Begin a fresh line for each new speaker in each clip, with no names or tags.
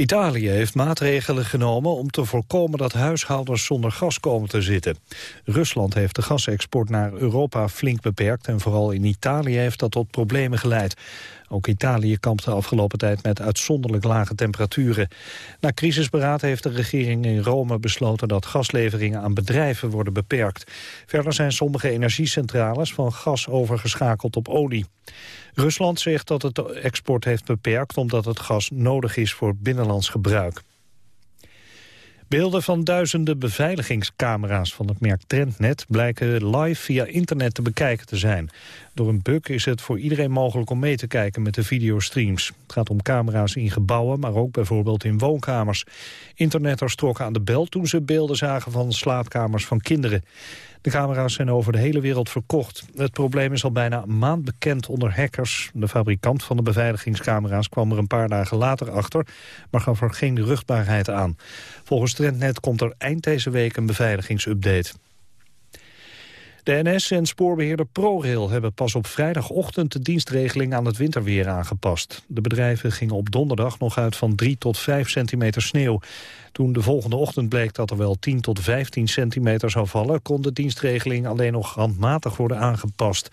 Italië heeft maatregelen genomen om te voorkomen dat huishoudens zonder gas komen te zitten. Rusland heeft de gasexport naar Europa flink beperkt en vooral in Italië heeft dat tot problemen geleid. Ook Italië kampt de afgelopen tijd met uitzonderlijk lage temperaturen. Na crisisberaad heeft de regering in Rome besloten dat gasleveringen aan bedrijven worden beperkt. Verder zijn sommige energiecentrales van gas overgeschakeld op olie. Rusland zegt dat het export heeft beperkt omdat het gas nodig is voor binnenlands gebruik. Beelden van duizenden beveiligingscamera's van het merk Trendnet blijken live via internet te bekijken te zijn. Door een bug is het voor iedereen mogelijk om mee te kijken met de videostreams. Het gaat om camera's in gebouwen, maar ook bijvoorbeeld in woonkamers. Internetters trokken aan de bel toen ze beelden zagen van slaapkamers van kinderen. De camera's zijn over de hele wereld verkocht. Het probleem is al bijna een maand bekend onder hackers. De fabrikant van de beveiligingscamera's kwam er een paar dagen later achter... maar gaf er geen ruchtbaarheid aan. Volgens Trendnet komt er eind deze week een beveiligingsupdate. De NS en spoorbeheerder ProRail hebben pas op vrijdagochtend de dienstregeling aan het winterweer aangepast. De bedrijven gingen op donderdag nog uit van 3 tot 5 centimeter sneeuw. Toen de volgende ochtend bleek dat er wel 10 tot 15 centimeter zou vallen... kon de dienstregeling alleen nog handmatig worden aangepast.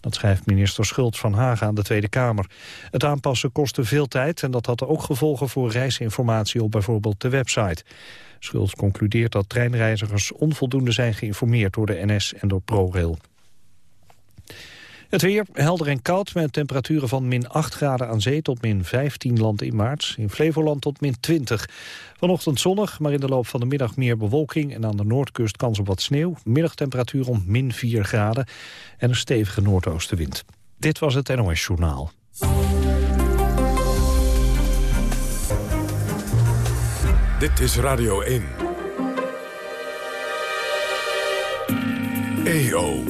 Dat schrijft minister Schultz van Hagen aan de Tweede Kamer. Het aanpassen kostte veel tijd en dat had ook gevolgen voor reisinformatie op bijvoorbeeld de website. Schultz concludeert dat treinreizigers onvoldoende zijn geïnformeerd door de NS en door ProRail. Het weer helder en koud met temperaturen van min 8 graden aan zee tot min 15 land in maart. In Flevoland tot min 20. Vanochtend zonnig, maar in de loop van de middag meer bewolking... en aan de noordkust kans op wat sneeuw. Middagtemperatuur om min 4 graden en een stevige noordoostenwind. Dit was het NOS Journaal.
Dit is Radio 1. EO.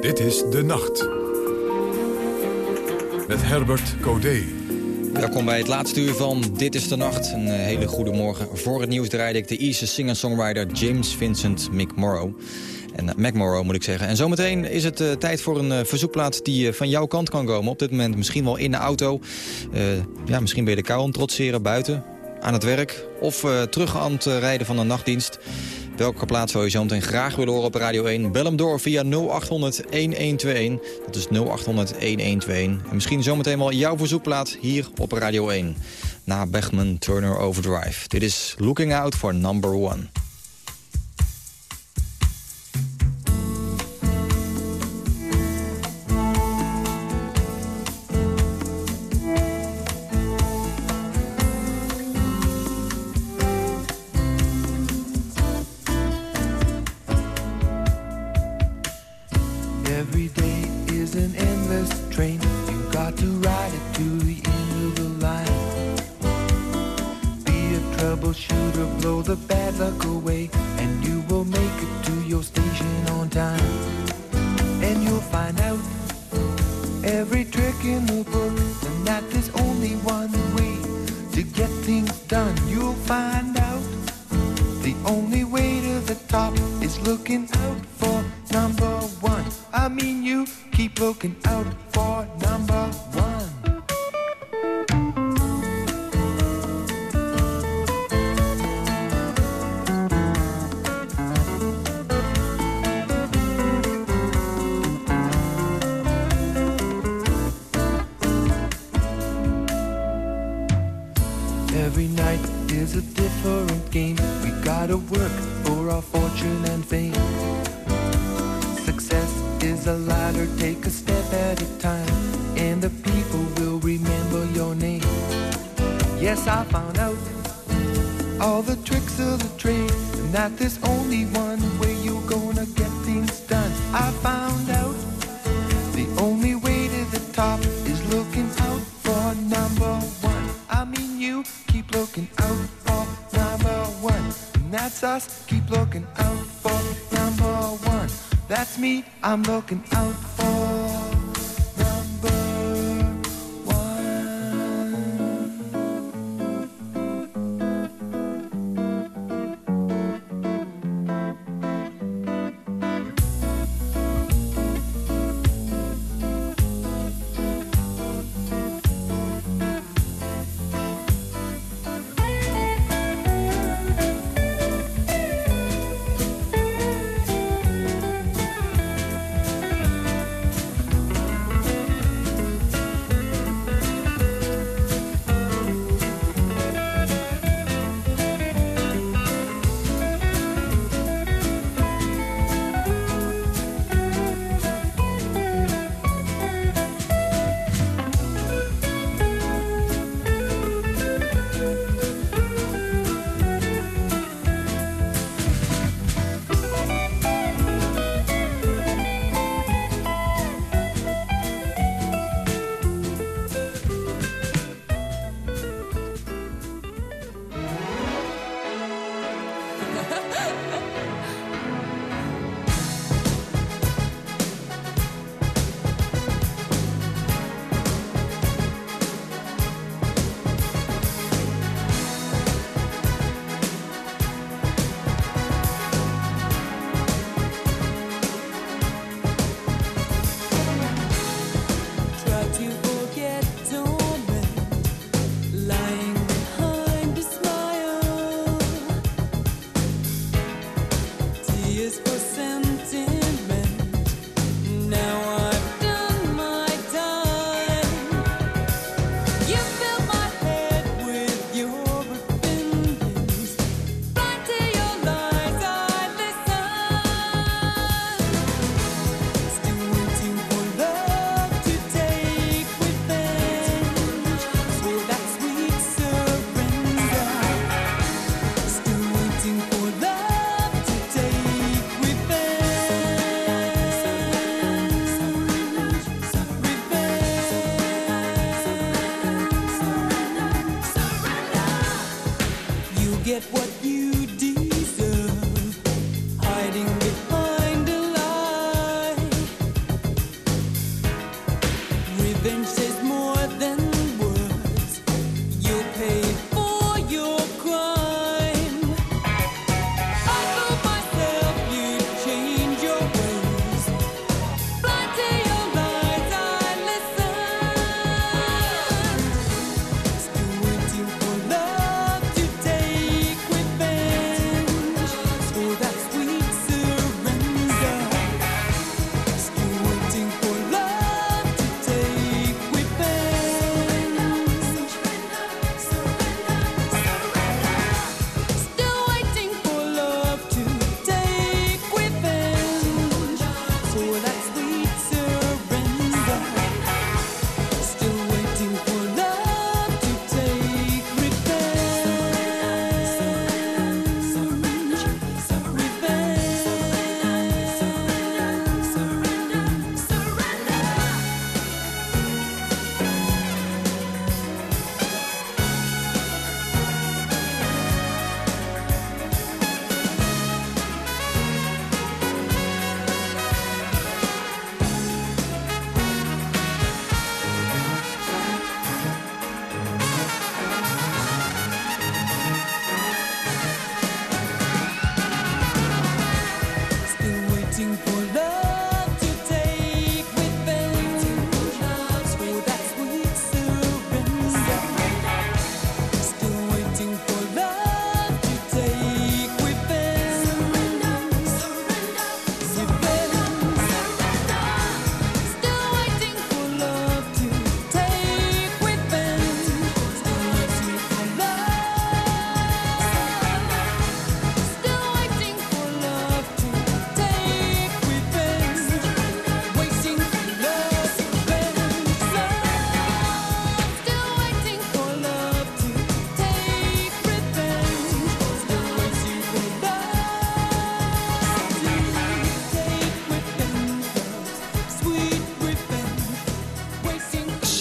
Dit is De Nacht. Met Herbert Codé.
Welkom bij het laatste uur van Dit is de Nacht. Een eh, hele goede morgen. Voor het nieuws draaide ik de Ierse singer-songwriter James Vincent McMorrow. En uh, McMorrow moet ik zeggen. En zometeen is het uh, tijd voor een uh, verzoekplaat die van jouw kant kan komen. Op dit moment misschien wel in de auto. ja, misschien ben je de kou aan trotseren buiten, aan het werk. Of terug aan het rijden van een nachtdienst. Welke plaats zou je zo meteen graag willen horen op Radio 1? Bel hem door via 0800-1121. Dat is 0800-1121. En misschien zometeen wel jouw verzoekplaat hier op Radio 1. Na Beckman Turner Overdrive. Dit is Looking Out for Number One.
you keep looking out for number one. Every night is a different game. We gotta work for our fortune and fame. I found out all the tricks of the trade and that there's only one way you're gonna get things done. I found out the only way to the top is looking out for number one. I mean, you keep looking out for number one, and
that's us. Keep looking out for number one.
That's me, I'm looking out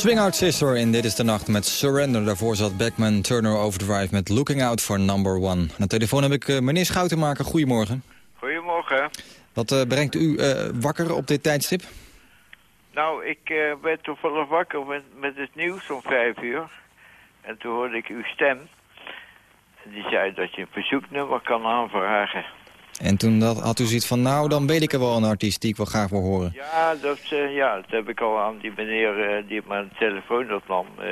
Swing Out Sister in Dit is de Nacht met Surrender. Daarvoor zat Beckman Turner Overdrive met Looking Out for Number One. Aan de telefoon heb ik uh, meneer Schoutenmaker. Goedemorgen.
Goedemorgen.
Wat uh, brengt u uh, wakker op dit tijdstip?
Nou, ik werd toevallig wakker met, met het nieuws om vijf uur. En toen hoorde ik uw stem. En die zei dat je een verzoeknummer kan aanvragen.
En toen dat, had u zoiets van, nou, dan weet ik er wel een artiest die ik wel graag wil horen.
Ja, dat, uh, ja, dat heb ik al aan die meneer uh, die mijn telefoon dat nam. Uh,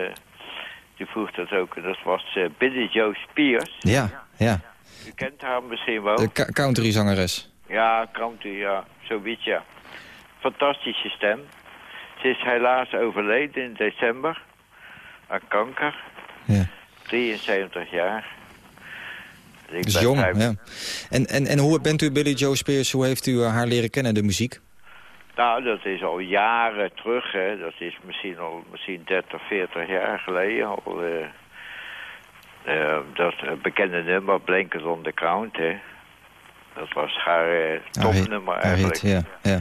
die vroeg dat ook. Dat was Billy Joe Spears.
Ja, ja.
U kent haar misschien wel.
De country-zangeres.
Ja, country, ja. Zoiets, ja. Fantastische stem. Ze is helaas overleden in december. Aan kanker.
Ja.
73 jaar.
Ik dus jong, ja. En, en, en hoe bent u Billy Joe Spears, hoe heeft u haar leren kennen, de muziek?
Nou, dat is al jaren terug, hè. Dat is misschien al misschien 30, 40 jaar geleden al. Uh, uh, dat bekende nummer, Blankets on the Count, hè. Dat was haar uh, topnummer eigenlijk.
Hit, ja, ja.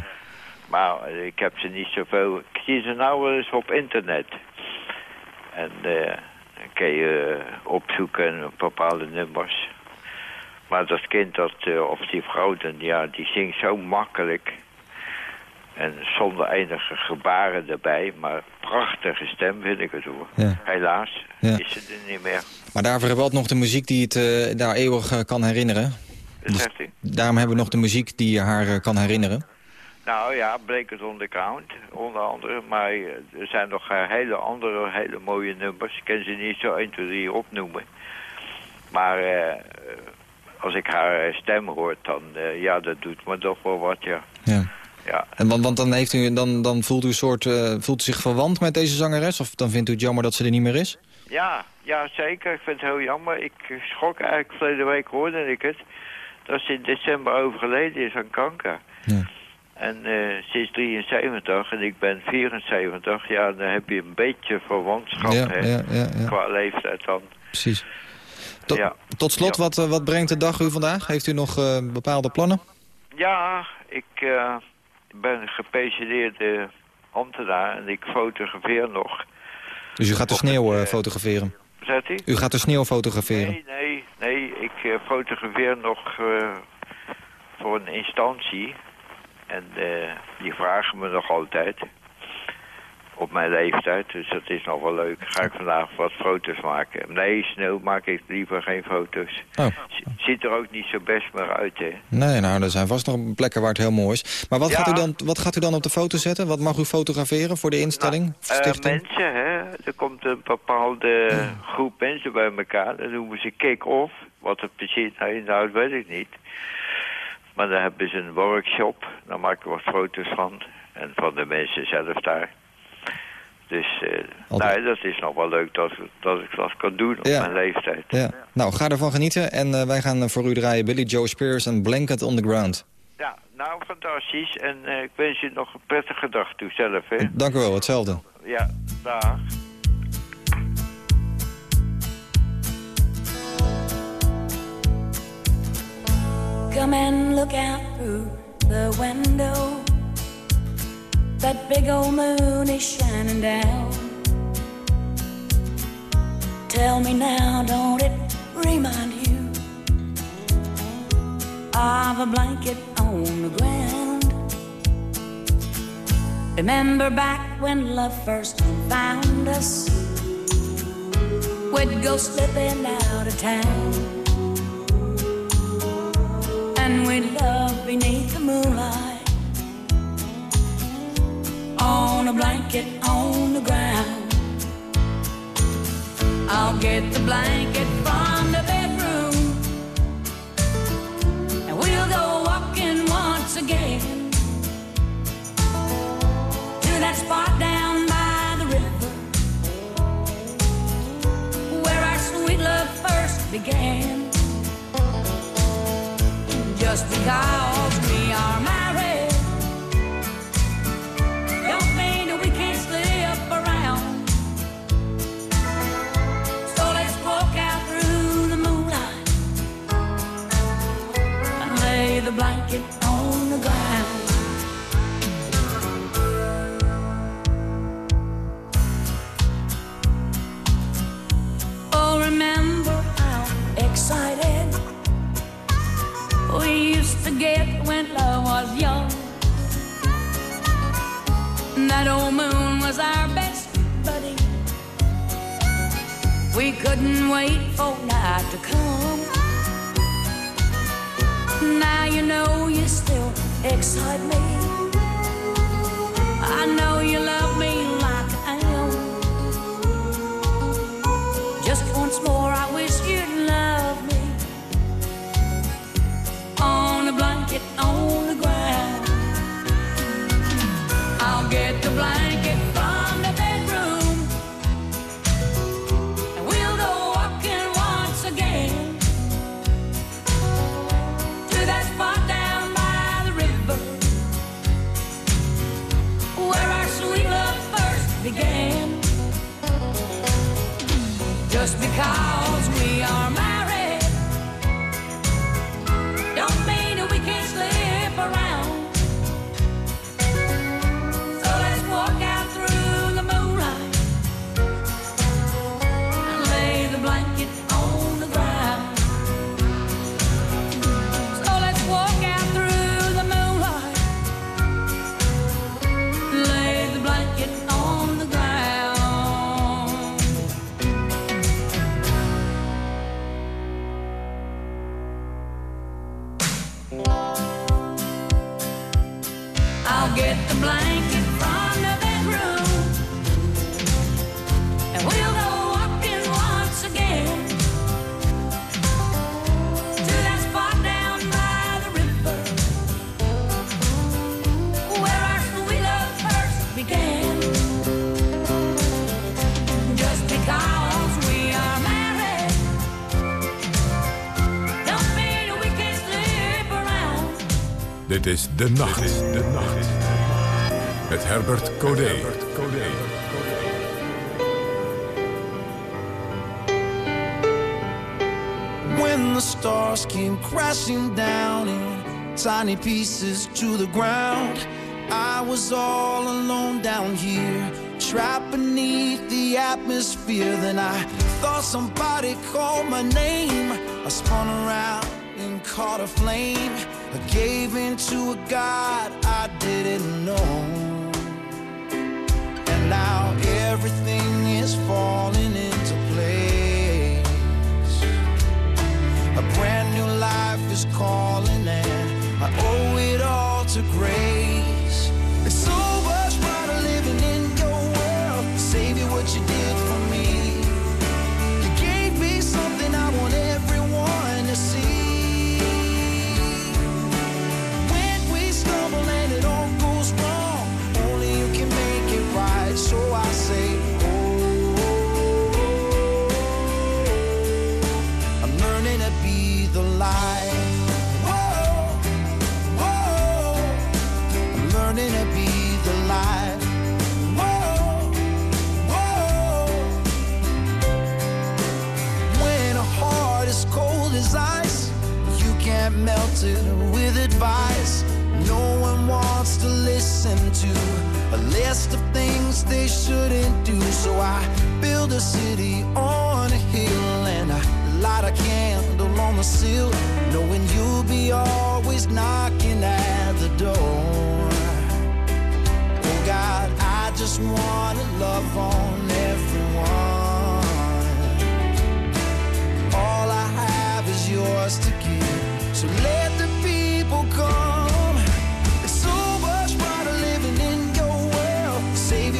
Maar ik heb ze niet zoveel... Ik zie ze nou wel eens op internet. En dan kun je opzoeken bepaalde nummers. Maar dat kind, dat, uh, of die vrouw, dan, ja, die zingt zo makkelijk. En zonder enige gebaren erbij. Maar prachtige stem vind ik het hoor.
Ja.
Helaas
Ja.
is ze er niet meer.
Maar daarvoor hebben we wel nog de muziek die het eh, daar eeuwig eh, kan herinneren.
Dat zegt u?
Daarom hebben we nog de muziek die haar eh, kan herinneren.
Nou ja, Blankets on the Count, onder andere. Maar eh, er zijn nog eh, hele andere, hele mooie nummers. Ik kan ze niet zo 1, 2, 3 opnoemen. Maar eh, eh, als ik haar eh, stem hoor, dan eh, ja, dat doet me toch wel wat, ja.
Ja.
Ja,
En want, want dan, heeft u, dan, dan voelt u een soort, eh, voelt u zich verwant met deze zangeres? Of dan vindt u het jammer dat ze er niet meer is?
ja, ja zeker. Ik vind het heel jammer. Ik schrok eigenlijk, verleden week hoorde ik het. Dat ze in december overleden is aan kanker.
Ja.
En eh, ze is 73 en ik ben 74. Ja, dan heb je een beetje verwantschap,
Ja,
hè. Qua leeftijd dan.
precies. Tot,
Ja.
tot slot, wat, eh, wat brengt de dag u vandaag? Heeft u nog eh, bepaalde plannen?
Ja, ik eh, ben gepensioneerde ambtenaar en ik fotografeer nog.
Dus u gaat de sneeuw fotograferen?
Zet u?
U gaat de sneeuw fotograferen?
Nee, nee, nee. Ik fotografeer nog voor een instantie. En die vragen me nog altijd. Op mijn leeftijd, dus dat is nog wel leuk. Ga ik vandaag wat foto's maken. Nee, sneeuw maak ik liever geen foto's.
Oh.
Ziet er ook niet zo best meer uit, hè.
Nee, nou, er zijn vast nog plekken waar het heel mooi is. Maar wat,
Ja.
gaat, u dan, wat gaat u dan op de foto zetten? Wat mag u fotograferen voor de instelling? of
Eh,
stichting?
mensen, hè. Er komt een bepaalde groep mensen bij elkaar. Dat noemen ze kick-off. Wat het precies nou inhoudt, weet ik niet. Maar dan hebben ze een workshop. Dan maak ik wat foto's van. En van de mensen zelf daar. Dus eh nou, dat is nog wel leuk dat, dat ik dat kan doen op
Ja.
mijn leeftijd.
Ja. Nou, ga ervan genieten. En eh, wij gaan eh, voor u draaien Billy Joe Spears en Blanket on the Ground.
Ja, nou fantastisch. En eh, ik wens je nog een prettige dag toe zelf, hè.
Dank u wel, hetzelfde.
Ja, dag.
Come and look out through the window. That big old moon is shining down. Tell me now, don't it remind you of a blanket on the ground? Remember back when love first found us? We'd go slipping out of town and we'd love beneath the moonlight on a blanket on the ground. I'll get the blanket from the bedroom and we'll go walking once again to that spot down by the river where our sweet love first began just because was our best buddy. We couldn't wait for night to come. Now you know you still excite me. I know
Dit is De Nacht. Dit is De Nacht. Met Herbert Codé.
when the stars came crashing down in tiny pieces to the ground. I was all alone down here, trapped beneath the atmosphere. Then I thought somebody called my name. I spun around and caught a flame. I gave in to a God I didn't know. And now everything is falling into place. A brand new life is calling and I owe it all to grace. With advice. No one wants to listen to a list of things they shouldn't do. So I build a city on a hill and I light a candle on the sill, knowing you'll be always knocking at the door. Oh God, I just wanna love on everyone. All I have is yours to give. So let the people come. So much living in your world.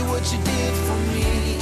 What you did for me.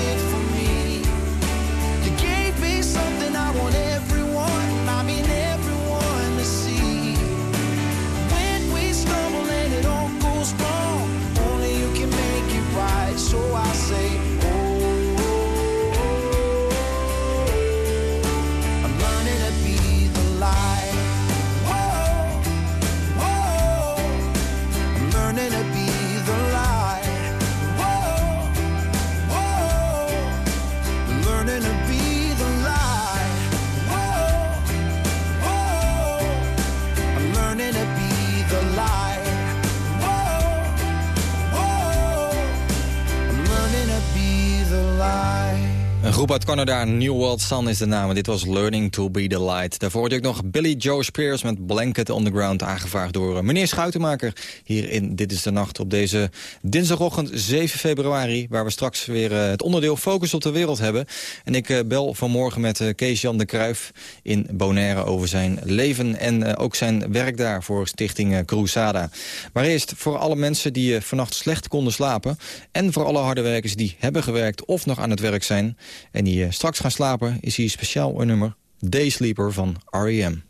groep uit Canada, New World Sun is de naam. Dit was Learning to be the Light. Daarvoor hoorde ik nog Billy Joe Spears met Blanket on the Ground... aangevraagd door eh, meneer Schuitenmaker hier in Dit is de Nacht... op deze dinsdagochtend 7 februari... waar we straks weer eh, het onderdeel Focus op de Wereld hebben. En ik eh, bel vanmorgen met Kees-Jan de Kruif in Bonaire... over zijn leven en ook zijn werk daar voor stichting Cruzada. Maar eerst voor alle mensen die vannacht slecht konden slapen... en voor alle harde werkers die hebben gewerkt of nog aan het werk zijn... en die eh, straks gaan slapen, is hier speciaal een nummer... Day Sleeper van R.E.M.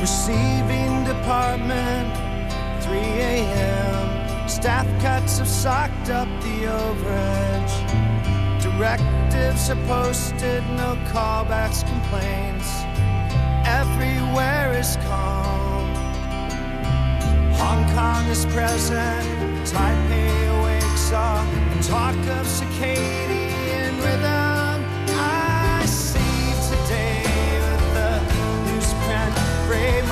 Receiving department, 3 a.m. Staff cuts have socked up the overage. Directives are posted, no callbacks, complaints. Everywhere is calm. Hong Kong is present, Taipei awakes up. talk of circadian rhythm. I see today with the newsprint gray,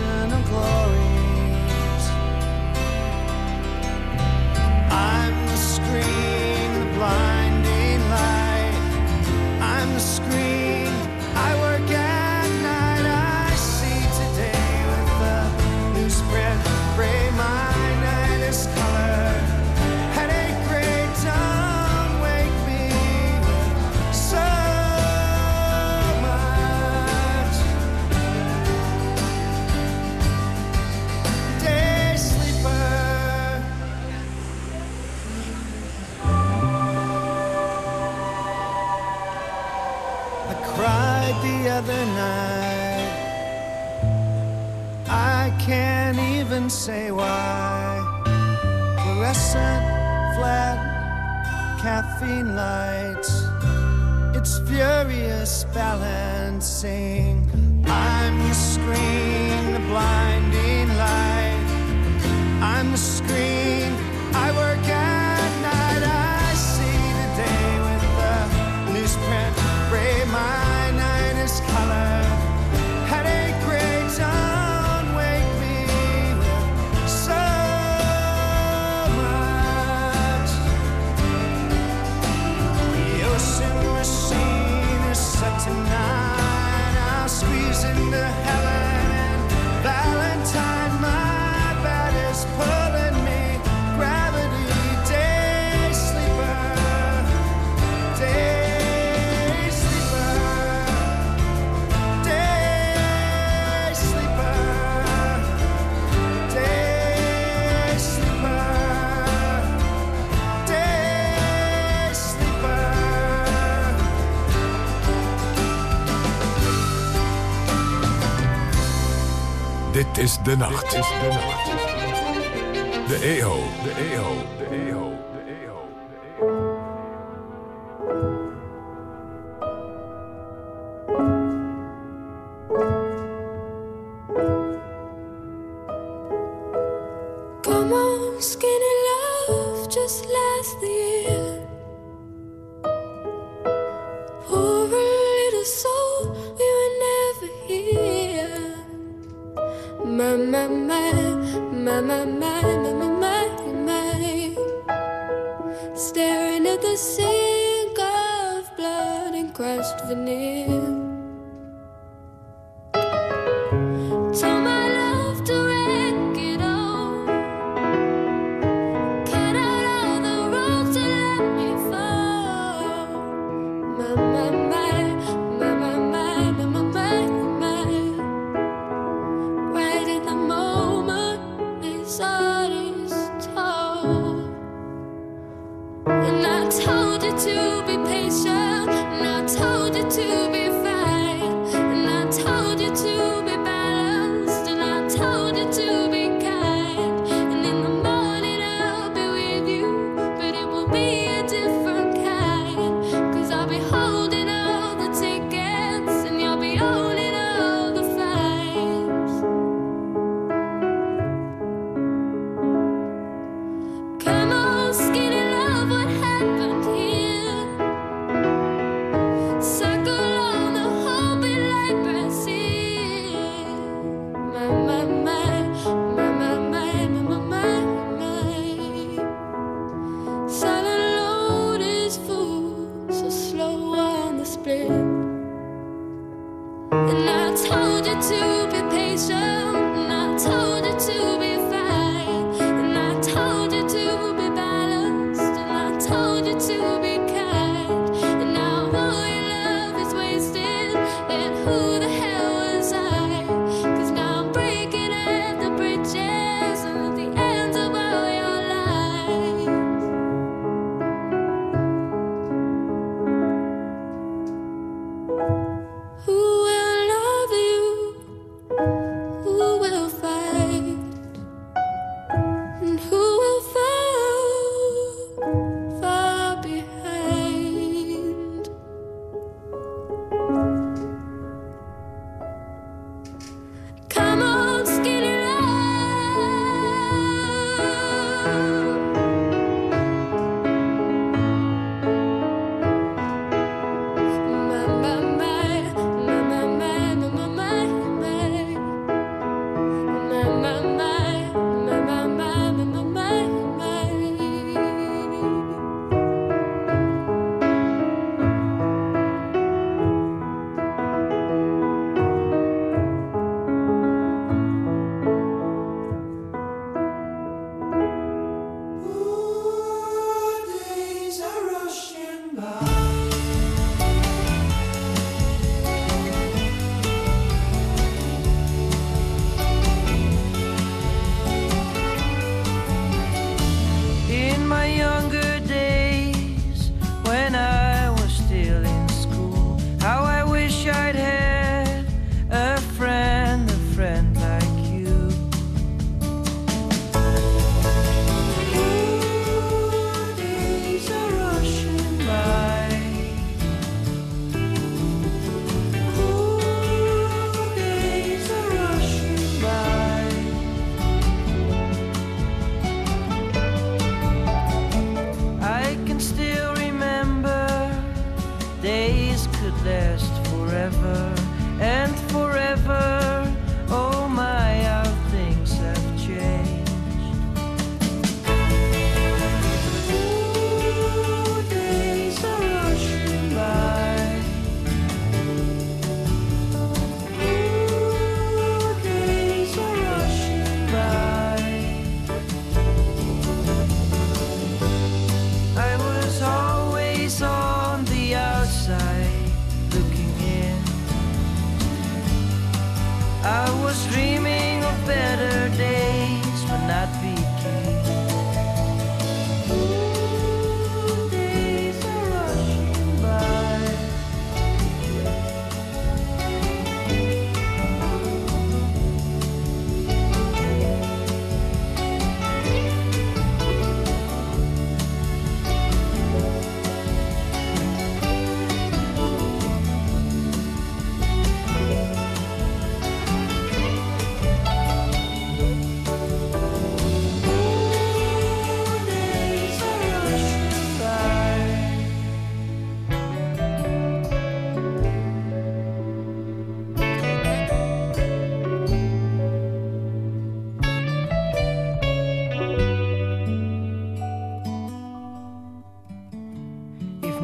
I'm glory.
Dit is de nacht. Dit is de nacht. De EO. De EO. De EO.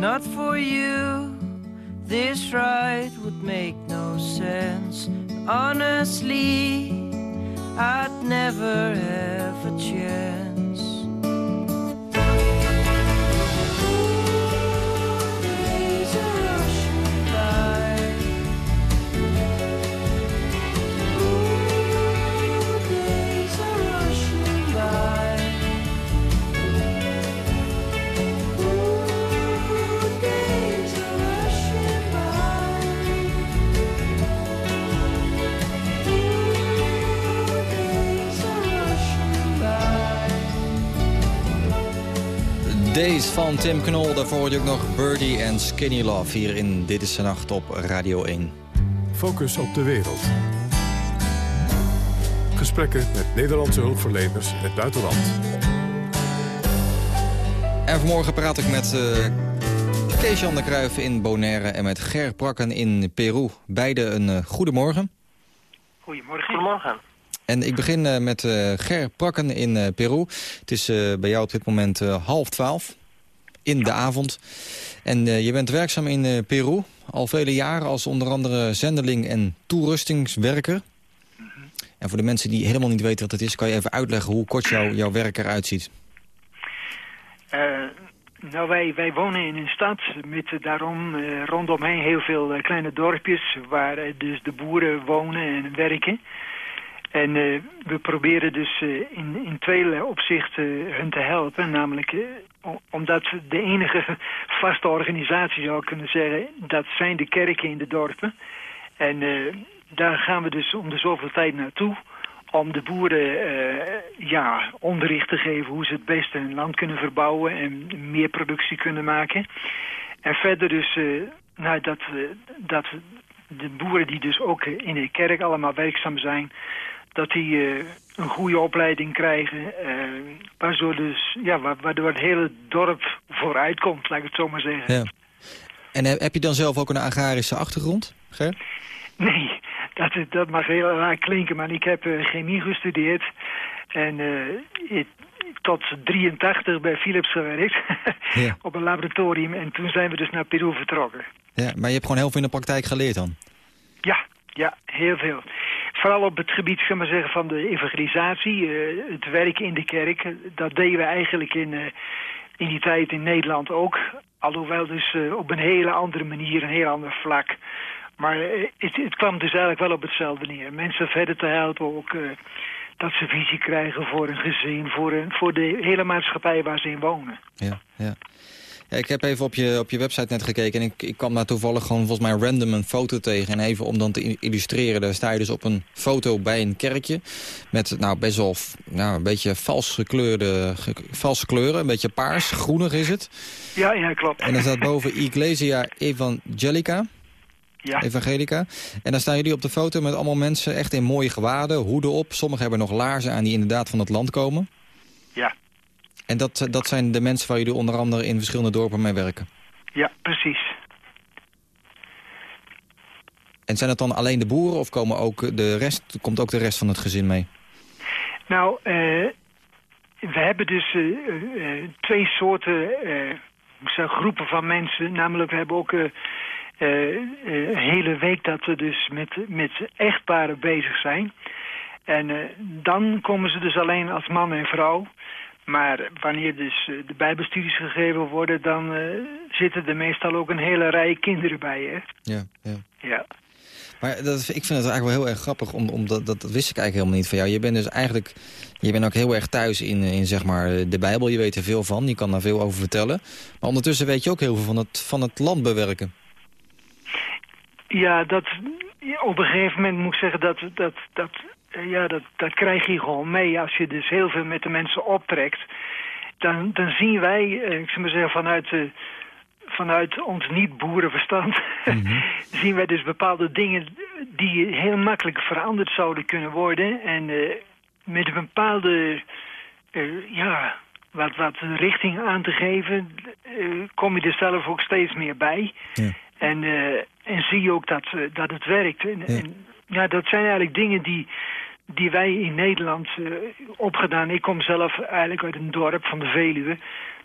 Not for you, this ride would make no sense. Honestly, I'd never have a chance. Days
van Tim Knol, daarvoor hoorde je ook nog Birdie en Skinny Love... hier in Dit is de Nacht op Radio 1.
Focus op de wereld. Gesprekken met Nederlandse hulpverleners in het buitenland.
En vanmorgen praat ik met uh, Kees-Jan de Kruijf in Bonaire... en met Ger Prakken in Peru. Beide een uh, goedemorgen.
Goedemorgen. Goedemorgen.
En ik begin uh, met uh, Ger Prakken in uh, Peru. Het is bij jou op dit moment half twaalf in de avond. En je bent werkzaam in Peru al vele jaren als onder andere zendeling en toerustingswerker. En voor de mensen die helemaal niet weten wat het is... kan je even uitleggen hoe kort jou, jouw werk eruit ziet.
nou, wij, wij wonen in een stad met daarom rondomheen heel veel kleine dorpjes... waar dus de boeren wonen en werken... En uh, we proberen dus uh, in, in twee opzichten hun te helpen. Namelijk uh, omdat de enige vaste organisatie zou kunnen zeggen... dat zijn de kerken in de dorpen. En daar gaan we dus om de zoveel tijd naartoe... om de boeren ja, onderricht te geven hoe ze het beste hun land kunnen verbouwen... en meer productie kunnen maken. En verder dus nou, dat, dat de boeren die dus ook in de kerk allemaal werkzaam zijn dat die uh, een goede opleiding krijgen. Uh, waardoor, dus, ja, waardoor het hele dorp vooruit komt, laat ik het zo maar zeggen.
Ja. En heb je dan zelf ook een agrarische achtergrond, Ger?
Nee, dat, dat mag heel raar klinken, maar ik heb uh, chemie gestudeerd. En ik, tot 83 bij Philips gewerkt, ja. op een laboratorium. En toen zijn we dus naar Peru vertrokken.
Ja, maar je hebt gewoon heel veel in de praktijk geleerd dan?
Ja, ja, heel veel. Vooral op het gebied zeg maar zeggen, van de evangelisatie, uh, het werk in de kerk. Dat deden we eigenlijk in, uh, in die tijd in Nederland ook. Alhoewel dus uh, op een hele andere manier, een heel ander vlak. Maar het, het, kwam dus eigenlijk wel op hetzelfde neer. Mensen verder te helpen, ook dat ze visie krijgen voor een gezin, voor, een, voor de hele maatschappij waar ze in wonen.
Ja, ja. Ja, ik heb even op je, op je website net gekeken en ik, ik kwam daar toevallig gewoon volgens mij random een foto tegen. En even om dan te illustreren, daar sta je dus op een foto bij een kerkje. Met nou best wel nou, een beetje vals gekleurde, ge, valse kleuren. Een beetje paars, groenig is het.
Ja, ja, klopt.
En dan staat boven Iglesia Evangelica.
Ja.
Evangelica. En dan staan jullie op de foto met allemaal mensen echt in mooie gewaden, hoeden op. Sommigen hebben nog laarzen aan die inderdaad van het land komen. En dat, dat zijn de mensen waar jullie onder andere in verschillende dorpen mee werken?
Ja, precies.
En zijn het dan alleen de boeren of komen ook de rest, komt ook de rest van het gezin mee?
Nou, uh, we hebben dus uh, uh, twee soorten groepen van mensen. Namelijk, we hebben ook een hele week dat we dus met, met echtparen bezig zijn. En dan komen ze dus alleen als man en vrouw... Maar wanneer dus de bijbelstudies gegeven worden... dan uh, zitten er meestal ook een hele rij kinderen bij, hè?
Ja, ja.
ja.
Maar dat, ik vind het eigenlijk wel heel erg grappig, omdat om dat, dat, wist ik eigenlijk helemaal niet van jou. Je bent dus eigenlijk, je bent ook heel erg thuis in, in zeg maar, de Bijbel. Je weet er veel van, je kan daar veel over vertellen. Maar ondertussen weet je ook heel veel van het, van het land bewerken.
Ja, dat, op een gegeven moment moet ik zeggen dat... dat, dat ja, dat, dat krijg je gewoon mee. Als je dus heel veel met de mensen optrekt, dan, dan zien wij, ik zou maar zeggen, vanuit, uh, vanuit ons niet-boerenverstand... Mm -hmm. zien wij dus bepaalde dingen die heel makkelijk veranderd zouden kunnen worden. En uh, met een bepaalde, uh, ja, wat, wat richting aan te geven... kom je er zelf ook steeds meer bij.
Ja.
En, en zie je ook dat, dat het werkt. En,
Ja.
en ja, dat zijn eigenlijk dingen die, die wij in Nederland uh, opgedaan. Ik kom zelf eigenlijk uit een dorp van de Veluwe.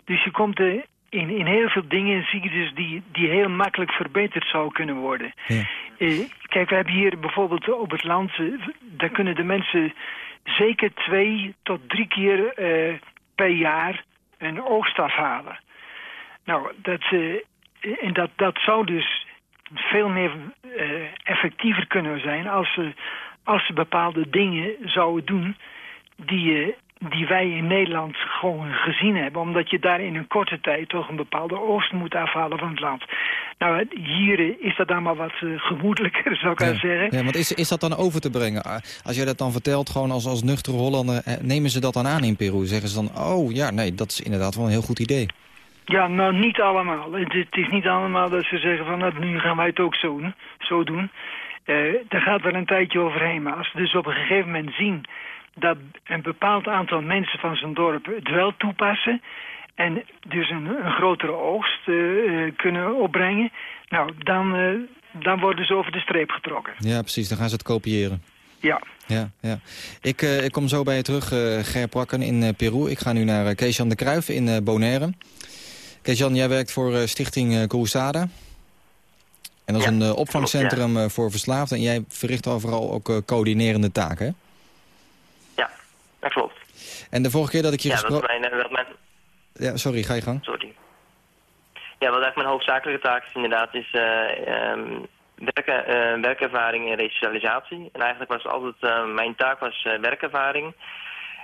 Dus je komt uh, in, in heel veel dingen zie je dus die, die heel makkelijk verbeterd zou kunnen worden.
Ja.
Eh, kijk, we hebben hier bijvoorbeeld op het land, eh, daar kunnen de mensen zeker twee tot drie keer eh, per jaar een oogst afhalen. Nou, dat, eh, en dat, dat zou dus veel meer eh, effectiever kunnen zijn als ze, als ze bepaalde dingen zouden doen die, eh, die wij in Nederland gewoon gezien hebben. Omdat je daar in een korte tijd toch een bepaalde oogst moet afhalen van het land. Nou, hier eh, is dat allemaal wat eh, gemoedelijker, zou ik
Ja.
maar zeggen.
Ja, want is, is dat dan over te brengen? Ah, Als jij dat dan vertelt, gewoon als, als nuchtere Hollander... nemen ze dat dan aan in Peru? Zeggen ze dan, oh ja, nee, dat is inderdaad wel een heel goed idee.
Ja, nou niet allemaal. Het, het is niet allemaal dat ze zeggen van nou, nu gaan wij het ook zo. Zo doen. Eh, daar gaat wel een tijdje overheen. Maar als ze dus op een gegeven moment zien dat een bepaald aantal mensen van zo'n dorp het wel toepassen... en dus een, een grotere oogst eh, eh, kunnen opbrengen... nou, dan, dan worden ze over de streep getrokken.
Ja, precies, dan gaan ze het kopiëren.
Ja.
Ja, ja. Ik, ik kom zo bij je terug, Ger Prakken in Peru. Ik ga nu naar uh, Kees-Jan de Kruijf in Bonaire. Kees-Jan, jij werkt voor stichting Cruzada. En dat is
Ja,
een eh, opvangcentrum eh, voor verslaafden. En jij verricht overal ook eh, coördinerende taken, hè?
Ja, dat klopt.
En de vorige keer dat ik je
Ja,
gesproken...
mijn, mijn,
Ja, sorry, ga je gang.
sorry. Ja, wat eigenlijk mijn hoofdzakelijke taak is inderdaad, is eh, ehm, werken, werkervaring en resocialisatie. En eigenlijk was altijd, mijn taak was werkervaring.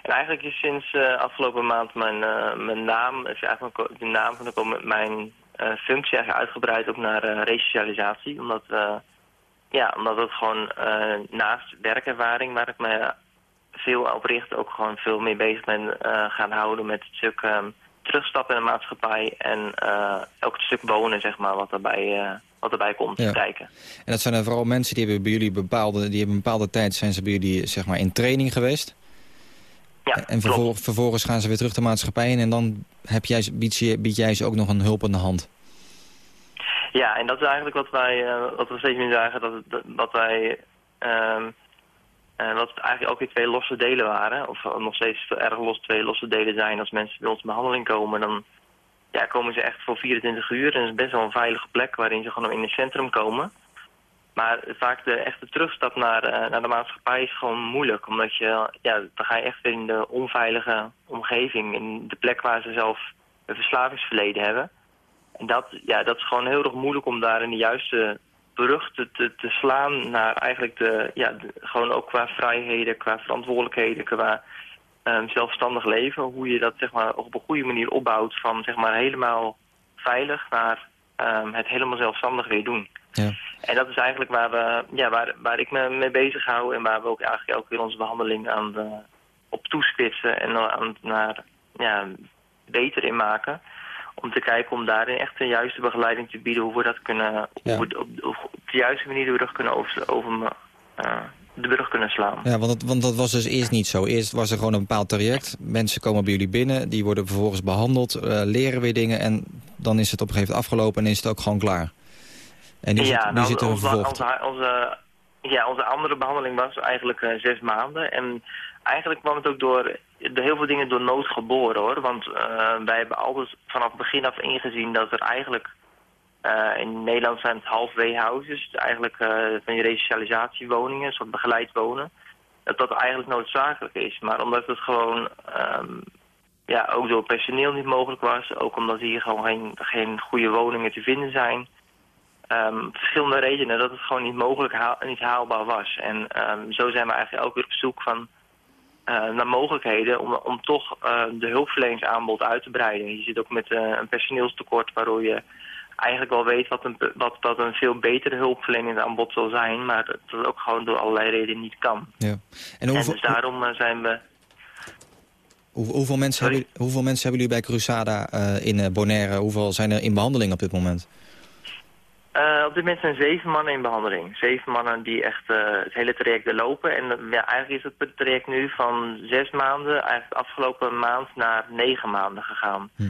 En eigenlijk is sinds afgelopen maand mijn, mijn naam, is eigenlijk de naam van de, mijn functie eigenlijk uitgebreid ook naar eh, resocialisatie. Omdat, eh, ja, omdat het gewoon eh, naast werkervaring, waar ik me veel op richt, ook gewoon veel meer bezig ben eh, gaan houden met het stuk ehm, terugstappen in de maatschappij en eh, ook het stuk wonen, zeg maar, wat erbij, eh, wat erbij komt
Ja.
kijken.
En dat zijn dan vooral mensen die hebben bij jullie bepaalde, die hebben een bepaalde tijd zijn ze bij jullie zeg maar in training geweest.
Ja,
en vervolgens gaan ze weer terug de maatschappij in en dan heb jij, bied, je, bied jij ze ook nog een hulp aan de hand.
Ja, en dat is eigenlijk wat wij, eh, wat we steeds meer zagen, dat, dat, wij, ehm eh, wat het eigenlijk ook weer twee losse delen waren, of nog steeds erg los twee losse delen zijn. Als mensen bij ons in behandeling komen, dan ja, komen ze echt voor 24 uur en het is best wel een veilige plek waarin ze gewoon in het centrum komen. Maar vaak de echte terugstap naar, eh, naar de maatschappij is gewoon moeilijk. Omdat je, ja, dan ga je echt weer in de onveilige omgeving. In de plek waar ze zelf een verslavingsverleden hebben. En dat, ja, dat is gewoon heel erg moeilijk om daar in de juiste brug te, te, slaan naar eigenlijk de, ja, gewoon ook qua vrijheden, qua verantwoordelijkheden, qua ehm, zelfstandig leven. Hoe je dat zeg maar op een goede manier opbouwt van zeg maar helemaal veilig naar ehm, het helemaal zelfstandig weer doen.
Ja.
En dat is eigenlijk waar, we, ja, waar, waar ik me mee bezig hou en waar we ook eigenlijk elke keer onze behandeling aan de, op toespitsen en aan naar, ja, beter in maken. Om te kijken om daarin echt de juiste begeleiding te bieden, hoe we dat kunnen,
Ja.
hoe we op, op, op de juiste manier brug kunnen over, over eh, de brug kunnen slaan.
Ja, want, het, want dat was dus eerst niet zo. Eerst was er gewoon een bepaald traject. Mensen komen bij jullie binnen, die worden vervolgens behandeld, eh, leren weer dingen... en dan is het op een gegeven moment afgelopen en is het ook gewoon klaar. En nu, zit, nu
nou,
zit er een vervolg.
onze, onze, ja, onze andere behandeling was eigenlijk eh, zes maanden. En eigenlijk kwam het ook door, door heel veel dingen door nood geboren hoor. Want eh, wij hebben altijd vanaf het begin af ingezien dat er eigenlijk... eh, in Nederland zijn het halfway houses, eigenlijk eh, van die resocialisatiewoningen, een soort begeleid wonen. Dat dat eigenlijk noodzakelijk is. Maar omdat het gewoon ehm, ja, ook door personeel niet mogelijk was, ook omdat hier gewoon geen, goede woningen te vinden zijn... Ehm, verschillende redenen dat het gewoon niet mogelijk haal, niet haalbaar was. En ehm, zo zijn we eigenlijk elke keer op zoek van, eh, naar mogelijkheden om, om toch de hulpverleningsaanbod uit te breiden. Je zit ook met een personeelstekort waardoor je eigenlijk wel weet wat een, wat, wat een veel betere hulpverleningsaanbod zal zijn, maar dat dat ook gewoon door allerlei redenen niet kan.
Ja. En
dus daarom eh, zijn we...
hoe- hoeveel, mensen
Sorry?
hebben, hoeveel mensen hebben jullie bij Cruzada eh, in eh, Bonaire? Hoeveel zijn er in behandeling op dit moment?
Op dit moment zijn zeven mannen in behandeling. Zeven mannen die echt het hele traject doorlopen. En ja, eigenlijk is het traject nu van zes maanden, eigenlijk de afgelopen maand, naar negen maanden gegaan.
Hm.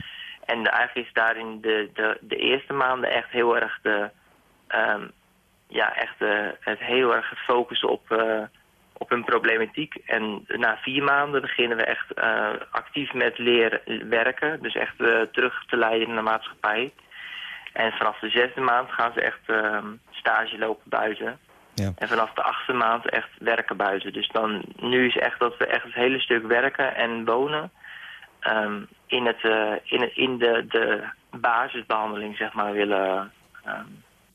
En eigenlijk is daarin de, de, de eerste maanden echt heel erg de, ehm, ja, echt eh, het heel erg gefocust op, eh, op hun problematiek. En na vier maanden beginnen we echt eh, actief met leren werken. Dus echt eh, terug te leiden naar de maatschappij. En vanaf de zesde maand gaan ze echt ehm, stage lopen buiten.
Ja.
En vanaf de achtste maand echt werken buiten. Dus dan, nu is echt dat we echt het hele stuk werken en wonen ehm, in, het, eh, in, het, in de, de basisbehandeling zeg maar willen, ehm,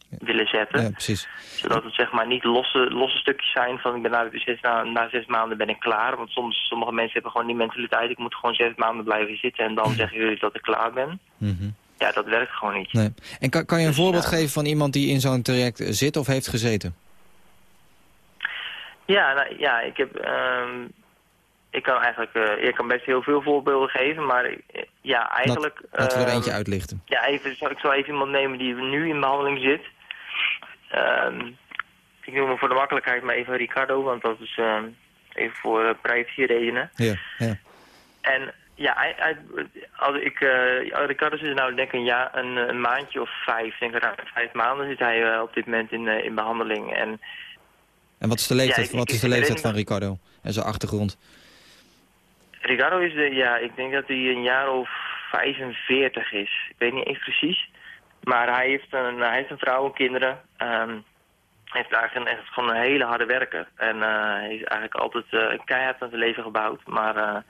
willen zetten.
Ja, precies.
Zodat het zeg maar niet losse, losse stukjes zijn van ik ben na, zes, na, na zes maanden ben ik klaar. Want soms, sommige mensen hebben gewoon die mentaliteit ik moet gewoon zes maanden blijven zitten en dan zeggen jullie dat ik klaar ben.
Mhm.
Ja, dat werkt gewoon niet.
Nee. En kan, kan je een
Dus,
voorbeeld geven van iemand die in zo'n traject zit of heeft gezeten?
Ja, nou, ja, ik heb, ehm, ik kan eigenlijk, eh, ik kan best heel veel voorbeelden geven, maar eh, ja, eigenlijk.
Laten we er
ehm,
eentje uitlichten.
Ja, even, ik zal even iemand nemen die nu in behandeling zit. Ehm, ik noem hem voor de makkelijkheid maar even Ricardo, want dat is ehm, even voor uh, privacyredenen.
Ja, ja.
En ja, hij, hij, als ik, eh Ricardo zit nou denk ik een, jaar, een, een maandje of vijf, denk ik ruim vijf maanden zit hij eh, op dit moment in, eh, in behandeling. En
En wat is de leeftijd,
Ja, ik-
wat is de leeftijd van Ricardo en zijn achtergrond?
Ricardo is, de, ja, ik denk dat hij een jaar of 45 is. Ik weet niet eens precies. Maar hij heeft een, hij heeft een vrouw en kinderen. Hij heeft eigenlijk een, echt gewoon een hele harde werker. En eh, hij is eigenlijk altijd eh, keihard aan zijn leven gebouwd. Maar eh,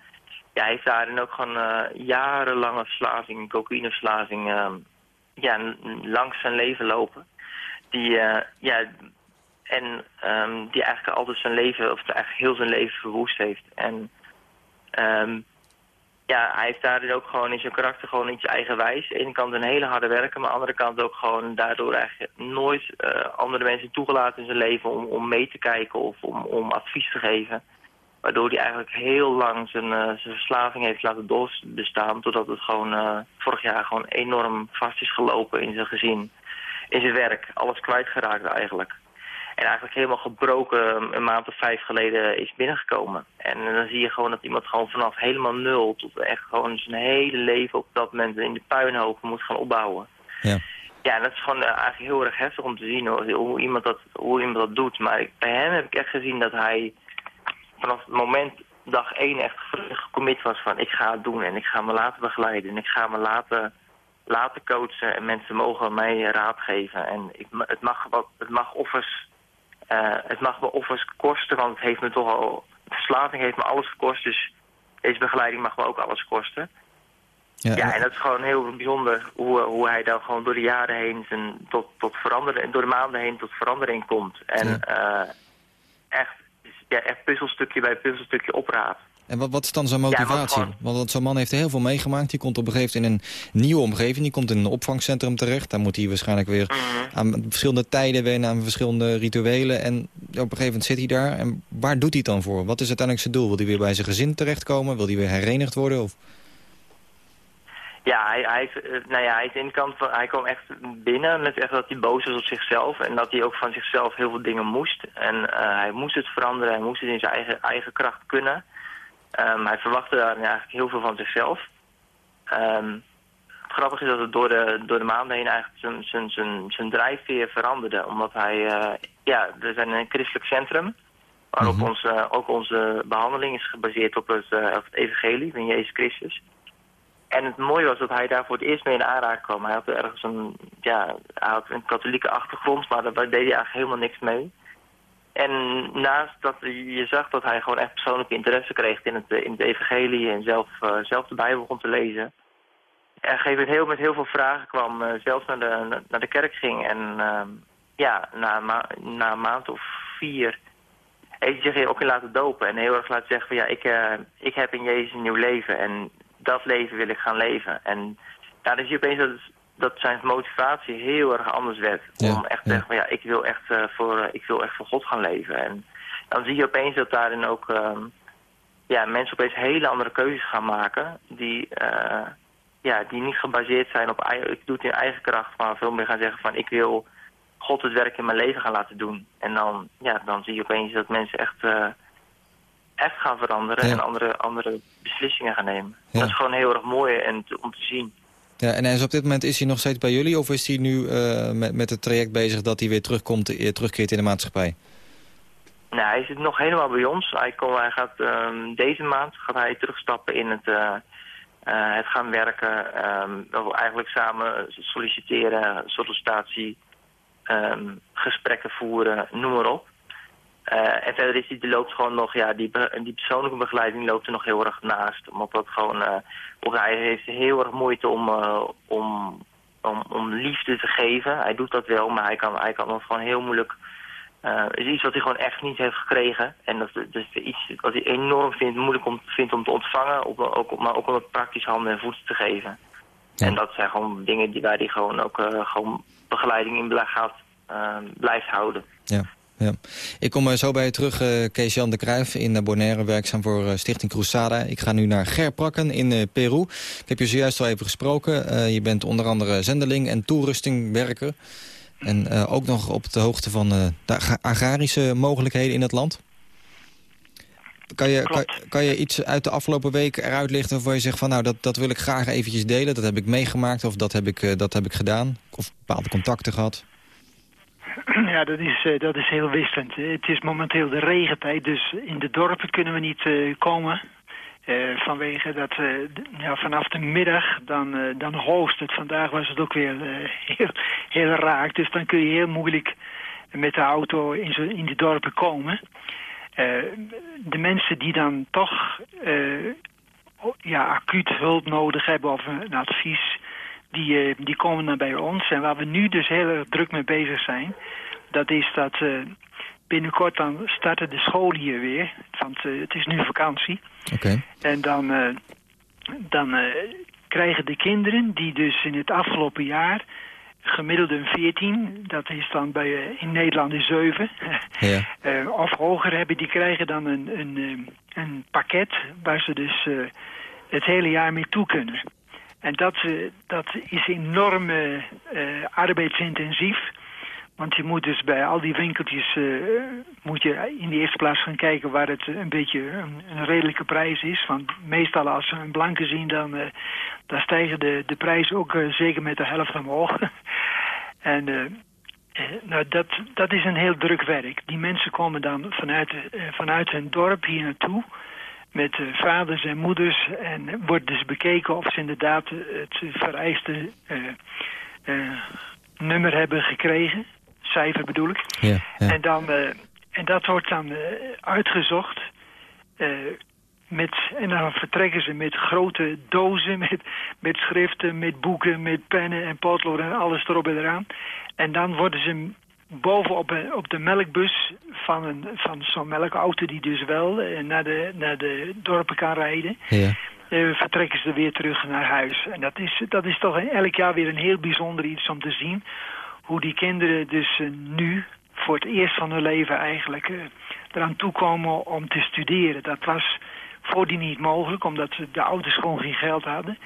ja, hij heeft daarin ook gewoon jarenlange verslaving, cocaïneverslaving, ehm, ja, langs zijn leven lopen. Die, ja, en ehm, die eigenlijk altijd zijn leven, of eigenlijk heel zijn leven verwoest heeft. En Ehm, ja, hij heeft daarin ook gewoon in zijn karakter gewoon iets eigenwijs. Aan de ene kant een hele harde werker, maar aan de andere kant ook gewoon daardoor eigenlijk nooit eh, andere mensen toegelaten in zijn leven om, om mee te kijken of om, om advies te geven. Waardoor hij eigenlijk heel lang zijn, eh, zijn verslaving heeft laten doorbestaan, totdat het gewoon eh, vorig jaar gewoon enorm vast is gelopen in zijn gezin, in zijn werk. Alles kwijtgeraakt eigenlijk. En eigenlijk helemaal gebroken een maand of vijf geleden is binnengekomen. En dan zie je gewoon dat iemand gewoon vanaf helemaal nul tot echt gewoon zijn hele leven op dat moment in de puinhoop moet gaan opbouwen.
Ja.
Ja, dat is gewoon eh, eigenlijk heel erg heftig om te zien hoor, hoe, iemand dat, hoe iemand dat doet. Maar ik- bij hem heb ik echt gezien dat hij vanaf het moment dag één echt gecommit was van ik ga het doen en ik ga me laten begeleiden en ik ga me laten, laten coachen en mensen mogen mij raad geven. En ik, het, mag wat, het mag offers eh, het mag me offers kosten, want het heeft me toch al... Verslaving heeft me alles gekost, dus deze begeleiding mag me ook alles kosten.
Ja,
Ja,
en-
dat is gewoon heel bijzonder hoe, hoe hij dan gewoon door de jaren heen zijn, tot, tot veranderen, door de maanden heen tot verandering komt. En eh, echt, ja, echt puzzelstukje bij puzzelstukje opraapt.
En wat, wat is dan zijn
Ja,
motivatie?
gewoon-
Want, zo'n man heeft heel veel meegemaakt. Die komt op een gegeven moment in een nieuwe omgeving. Die komt in een opvangcentrum terecht. Daar moet hij waarschijnlijk weer
Mhm.
aan verschillende tijden wennen, aan verschillende rituelen. En op een gegeven moment zit hij daar. En waar doet hij het dan voor? Wat is uiteindelijk zijn doel? Wil hij weer bij zijn gezin terechtkomen? Wil hij weer herenigd worden? Of...
Ja, hij, hij, eh, nou ja, hij is in de kant van, hij kwam echt binnen met echt dat hij boos was op zichzelf. En dat hij ook van zichzelf heel veel dingen moest. En eh, hij moest het veranderen, hij moest het in zijn eigen, eigen kracht kunnen. Ehm, hij verwachtte daar eigenlijk heel veel van zichzelf. Ehm, het grappige is dat het door de, door de maanden heen eigenlijk zijn, zijn, drijfveer veranderde. Omdat hij, eh, ja, we zijn een christelijk centrum. Waarop onze, ook onze behandeling is gebaseerd op het, eh, op het evangelie van Jezus Christus. En het mooie was dat hij daar voor het eerst mee in aanraking kwam. Hij had ergens een, ja, hij had een katholieke achtergrond, maar daar deed hij eigenlijk helemaal niks mee. En naast dat je zag dat hij gewoon echt persoonlijke interesse kreeg in het, eh, in het evangelie en zelf, eh, zelf de Bijbel begon te lezen. En een gegeven moment heel, met heel veel vragen kwam, eh, zelfs naar de, naar de kerk ging. En ehm, ja, na, ma- na een maand of vier heeft hij zich ook in laten dopen. En heel erg laten zeggen van ja, ik, eh, ik heb in Jezus een nieuw leven. En dat leven wil ik gaan leven. En dan zie je opeens dat, dat zijn motivatie heel erg anders werd.
Ja,
om echt te
ja.
zeggen van ja, ik wil, echt, eh, voor, eh, ik wil echt voor God gaan leven. En dan zie je opeens dat daarin ook ehm, ja, mensen opeens hele andere keuzes gaan maken. Die, eh, ja, die niet gebaseerd zijn op ik doe het in eigen kracht. Maar veel meer gaan zeggen van ik wil God het werk in mijn leven gaan laten doen. En dan, ja, dan zie je opeens dat mensen echt, echt gaan veranderen
Ja.
en andere, andere beslissingen gaan nemen.
Ja.
Dat is gewoon heel erg mooi en te- om te zien.
Ja, en op dit moment is hij nog steeds bij jullie? Of is hij nu eh, met, met het traject bezig dat hij weer terugkomt, eh, terugkeert in de maatschappij?
Nou, hij zit nog helemaal bij ons. Hij, kom, hij gaat, ehm, deze maand gaat hij terugstappen in het, eh, het gaan werken. we eigenlijk samen solliciteren, sollicitatie, ehm, gesprekken voeren, noem maar op. Eh, en verder is hij, die loopt gewoon nog, ja, die, die persoonlijke begeleiding loopt er nog heel erg naast. Omdat dat gewoon, eh, of hij heeft heel erg moeite om, eh, om, om, om liefde te geven. Hij doet dat wel, maar hij kan, hij kan dat gewoon heel moeilijk eh, is iets wat hij gewoon echt niet heeft gekregen. En dat, dat is iets wat hij enorm vindt, moeilijk om, vindt om te ontvangen, op, ook, maar ook om het praktisch handen en voeten te geven. En dat zijn gewoon dingen die, waar hij gewoon ook gewoon begeleiding in gaat, blijft houden.
Ja, ja. Ik kom eh, zo bij je terug, eh, Kees-Jan de Cruijff in eh, Bonaire, werkzaam voor Stichting Cruzada. Ik ga nu naar Gerprakken in Peru. Ik heb je zojuist al even gesproken. Je bent onder andere zendeling en toerustingwerker. En ook nog op de hoogte van de ag- agrarische mogelijkheden in het land. Kan je, kan, kan je iets uit de afgelopen week eruit lichten waarvan je zegt van nou dat, dat wil ik graag eventjes delen. Dat heb ik meegemaakt of dat heb ik, dat heb ik gedaan. Of bepaalde contacten gehad.
Ja, dat is, eh, dat is heel wisselend. Het is momenteel de regentijd, dus in de dorpen kunnen we niet eh, komen. Eh, vanwege dat d- ja, vanaf de middag, dan, eh, dan hoost het. Vandaag was het ook weer heel, heel raak. Dus dan kun je heel moeilijk met de auto in, in die dorpen komen. De mensen die dan toch ja, acuut hulp nodig hebben of een advies, die, eh, die komen dan bij ons. En waar we nu dus heel erg druk mee bezig zijn, dat is dat eh, binnenkort dan starten de scholen hier weer. Want eh, het is nu vakantie.
Oké.
En dan, dan krijgen de kinderen die dus in het afgelopen jaar gemiddeld een 14, dat is dan bij, in Nederland een 7,
Ja.
of hoger hebben, die krijgen dan een, een, een pakket waar ze dus het hele jaar mee toe kunnen. En dat, eh, dat is enorm eh, eh, arbeidsintensief. Want je moet dus bij al die winkeltjes moet je in de eerste plaats gaan kijken waar het een beetje een, redelijke prijs is. Want meestal als ze een blanke zien, dan, dan stijgen de, de prijzen ook zeker met de helft omhoog. en nou, dat, dat is een heel druk werk. Die mensen komen dan vanuit, vanuit hun dorp hier naartoe met eh, vaders en moeders en wordt dus bekeken of ze inderdaad eh, het vereiste eh, nummer hebben gekregen. Cijfer bedoel ik.
Ja, ja.
En, dan, en dat wordt dan uitgezocht. met, en dan vertrekken ze met grote dozen, met, met schriften, met boeken, met pennen en potloden en alles erop en eraan. En dan worden ze boven op, de melkbus van, een, van zo'n melkauto die dus wel eh, naar, de, naar de dorpen kan rijden.
Ja.
eh, vertrekken ze weer terug naar huis. En dat is, dat is toch elk jaar weer een heel bijzonder iets om te zien. Hoe die kinderen dus eh, nu voor het eerst van hun leven eigenlijk eraan toekomen om te studeren. Dat was voordien niet mogelijk, omdat ze de ouders gewoon geen geld hadden.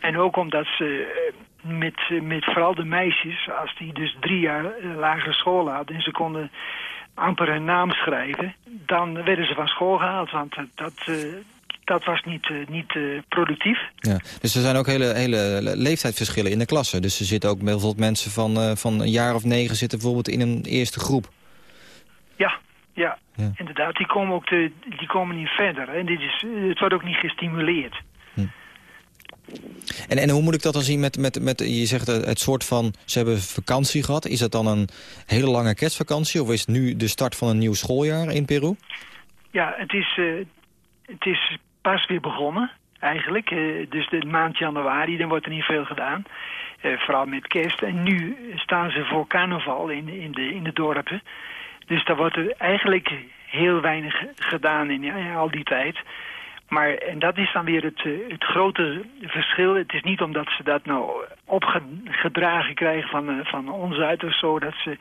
En ook omdat ze met, eh, met vooral de meisjes, als die dus drie jaar eh, lagere school hadden... en ze konden amper hun naam schrijven, dan werden ze van school gehaald. Want eh, dat, dat was niet, niet productief.
Ja. Dus er zijn ook hele, hele leeftijdsverschillen in de klasse. Dus er zitten ook bijvoorbeeld mensen van, van een jaar of negen... zitten bijvoorbeeld in een eerste groep.
Ja, ja,
Ja.
inderdaad. Die komen, ook te, die komen niet verder. En dit is, het wordt ook niet gestimuleerd.
En, en hoe moet ik dat dan zien met, met, met je zegt het soort van, ze hebben vakantie gehad. Is dat dan een hele lange kerstvakantie of is het nu de start van een nieuw schooljaar in Peru?
Ja, het is, eh, het is pas weer begonnen, eigenlijk. Eh, dus de maand januari, dan wordt er niet veel gedaan. Eh, vooral met kerst. En nu staan ze voor carnaval in, in, de, in de dorpen. Dus daar wordt er eigenlijk heel weinig gedaan in, in al die tijd. Maar, en dat is dan weer het, eh, het grote verschil. Het is niet omdat ze dat nou opgedragen krijgen van, eh, van ons uit of zo... dat ze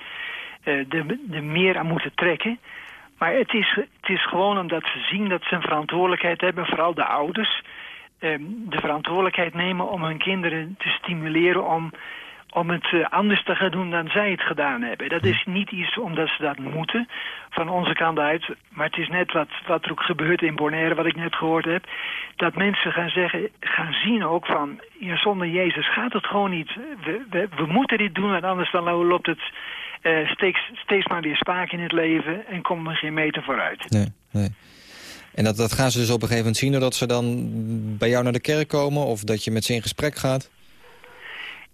eh, er er meer aan moeten trekken. Maar het is, het is gewoon omdat ze zien dat ze een verantwoordelijkheid hebben, vooral de ouders. ehm, de verantwoordelijkheid nemen om hun kinderen te stimuleren om, om het eh, anders te gaan doen dan zij het gedaan hebben. Dat is niet iets omdat ze dat moeten, van onze kant uit. Maar het is net wat, wat er ook gebeurt in Bonaire, wat ik net gehoord heb. Dat mensen gaan zeggen, gaan zien ook van, ja, zonder Jezus gaat het gewoon niet. We, we, we moeten dit doen, want anders dan loopt het eh, steeds, steeds maar weer spaak in het leven en kom er geen meter vooruit.
Nee, nee. En dat, dat gaan ze dus op een gegeven moment zien... doordat ze dan bij jou naar de kerk komen... of dat je met ze in gesprek gaat?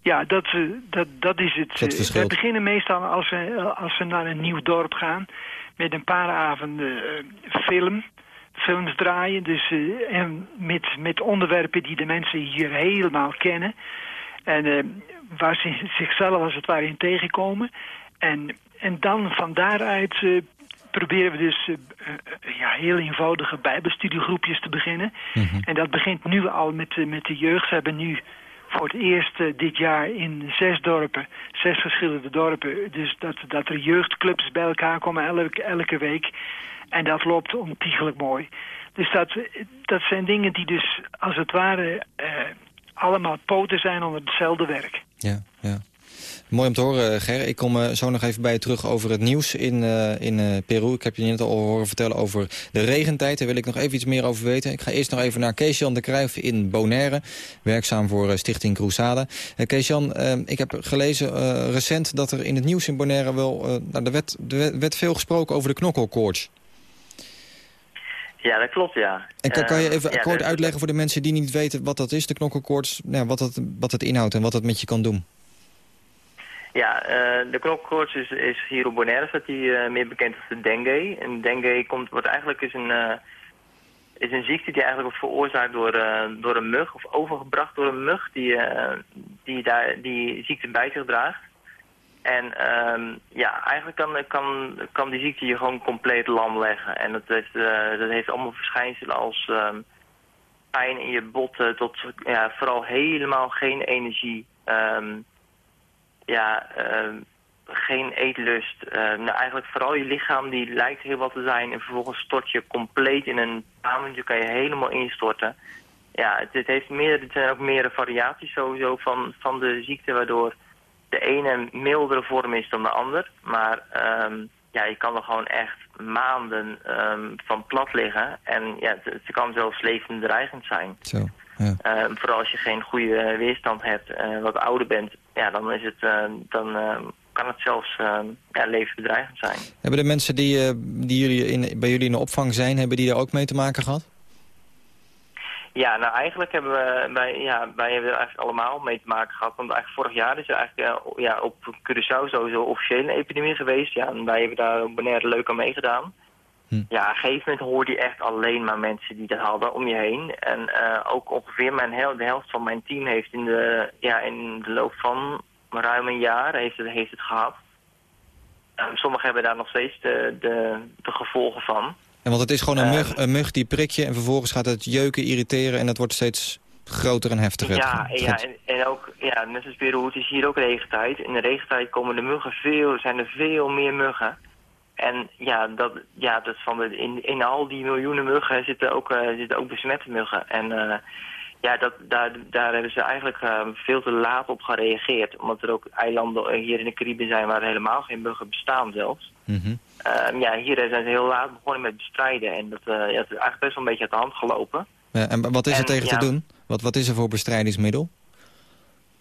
Ja, dat, eh, dat, dat is het.
Dat
We beginnen meestal als we, als we naar een nieuw dorp gaan... met een paar avonden eh, film, films draaien. Dus, eh, en met, met onderwerpen die de mensen hier helemaal kennen. En waar ze zichzelf als het ware in tegenkomen. En, en dan van daaruit proberen we dus ja, heel eenvoudige bijbelstudiegroepjes te beginnen. En dat begint nu al met, de- met de jeugd. Ze hebben nu voor het eerst eh, dit jaar in zes dorpen, zes verschillende dorpen... dus dat, dat er jeugdclubs bij elkaar komen elke, elke week. En dat loopt ontiegelijk mooi. Dus dat, dat zijn dingen die dus als het ware eh, allemaal poten zijn onder hetzelfde werk.
Ja, ja. Mooi om te horen, Ger. Ik kom eh, zo nog even bij je terug over het nieuws in, eh, in eh, Peru. Ik heb je net al horen vertellen over de regentijd. Daar wil ik nog even iets meer over weten. Ik ga eerst nog even naar Kees-Jan de Cruijff in Bonaire. Werkzaam voor eh, Stichting Cruzade. Kees-Jan, eh, ik heb gelezen eh, recent dat er in het nieuws in Bonaire wel... eh, nou, er werd, er werd- veel gesproken over de knokkelkoorts.
Ja, dat klopt, ja.
En kan, kan je
Eh,
even
ja,
kort
de-
uitleggen voor de mensen die niet weten wat dat is, de knokkelkoorts? Nou, wat, dat, wat het inhoudt en wat het met je kan doen?
Ja, eh, de knokkelkoorts is, is hier op Bonaire, staat die eh, meer bekend als de dengue. En dengue komt, wordt eigenlijk is een, eh, is een ziekte die eigenlijk wordt veroorzaakt door, door een mug, of overgebracht door een mug die, die daar, die ziekte bij zich draagt. En ehm, ja, eigenlijk kan, kan, kan die ziekte je gewoon compleet lam leggen. En dat heeft, dat heeft allemaal verschijnselen als ehm, pijn in je botten tot ja, vooral helemaal geen energie. ehm, ja, ehm, geen eetlust. Ehm, nou, eigenlijk vooral je lichaam die lijkt heel wat te zijn en vervolgens stort je compleet in een baan. Je kan je helemaal instorten. Ja, het, heeft meer, het zijn ook meerdere variaties sowieso van, van de ziekte, waardoor de ene mildere vorm is dan de ander. Maar ehm, ja, je kan er gewoon echt maanden van plat liggen. En ja, het, het kan zelfs levensbedreigend zijn.
Zo, ja.
Ehm, vooral als je geen goede weerstand hebt, eh, wat ouder bent, ja, dan, is het, eh, dan ehm, kan het zelfs ehm, ja, levensbedreigend zijn.
Hebben de mensen die, eh, die jullie in, bij jullie in de opvang zijn, hebben die daar ook mee te maken gehad?
Ja, nou eigenlijk hebben we, wij, ja, wij hebben er eigenlijk allemaal mee te maken gehad. Want eigenlijk vorig jaar is er eigenlijk eh, ja, op Curaçao sowieso officieel een epidemie geweest. Ja, en wij hebben daar op Bonaire leuk aan meegedaan.
Hm.
Ja, op een gegeven moment hoorde je echt alleen maar mensen die dat hadden om je heen. En eh, ook ongeveer mijn hel de helft van mijn team heeft in de, ja, in de loop van ruim een jaar heeft het, heeft het gehad. Ehm, sommigen hebben daar nog steeds de, de, de gevolgen van.
En want het is gewoon een
Ehm.
mug, een mug die prik je en vervolgens gaat het jeuken, irriteren en het wordt steeds groter en heftiger.
Ja, ja en, en ook, ja, net als Peru, het is hier ook regentijd. In de regentijd komen de muggen veel, zijn er veel meer muggen. En ja, dat, ja dat van de, in, in al die miljoenen muggen zitten ook, eh, zitten ook besmette muggen. En eh, ja, dat, daar, daar hebben ze eigenlijk eh, veel te laat op gereageerd. Omdat er ook eilanden hier in de Cariben zijn waar helemaal geen muggen bestaan zelfs.
Mhm.
Ehm, ja, hier zijn ze heel laat begonnen met bestrijden. En dat, ja, is eigenlijk best wel een beetje uit de hand gelopen.
Ja, en wat is er
En,
tegen
ja.
te doen? Wat, wat is er voor bestrijdingsmiddel?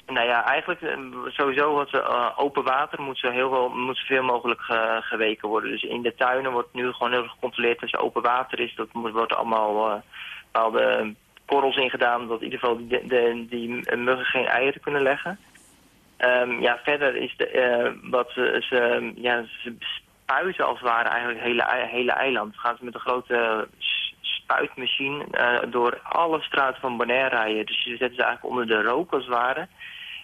Nou ja, eigenlijk eh, sowieso wat ze, eh, open water moet, zo heel veel, moet zoveel mogelijk ge- geweken worden. Dus in de tuinen wordt nu gewoon heel erg gecontroleerd als open water is. Dat moet, wordt allemaal eh, bepaalde korrels ingedaan, dat in ieder geval die, de, die muggen geen eieren kunnen leggen. Ehm, ja, verder is de, eh, wat ze, ze, ja, ze spuiten als het ware eigenlijk het hele, hele eiland. Gaan ze met een grote spuitmachine eh, door alle straten van Bonaire rijden. Dus je zetten ze eigenlijk onder de rook als het ware.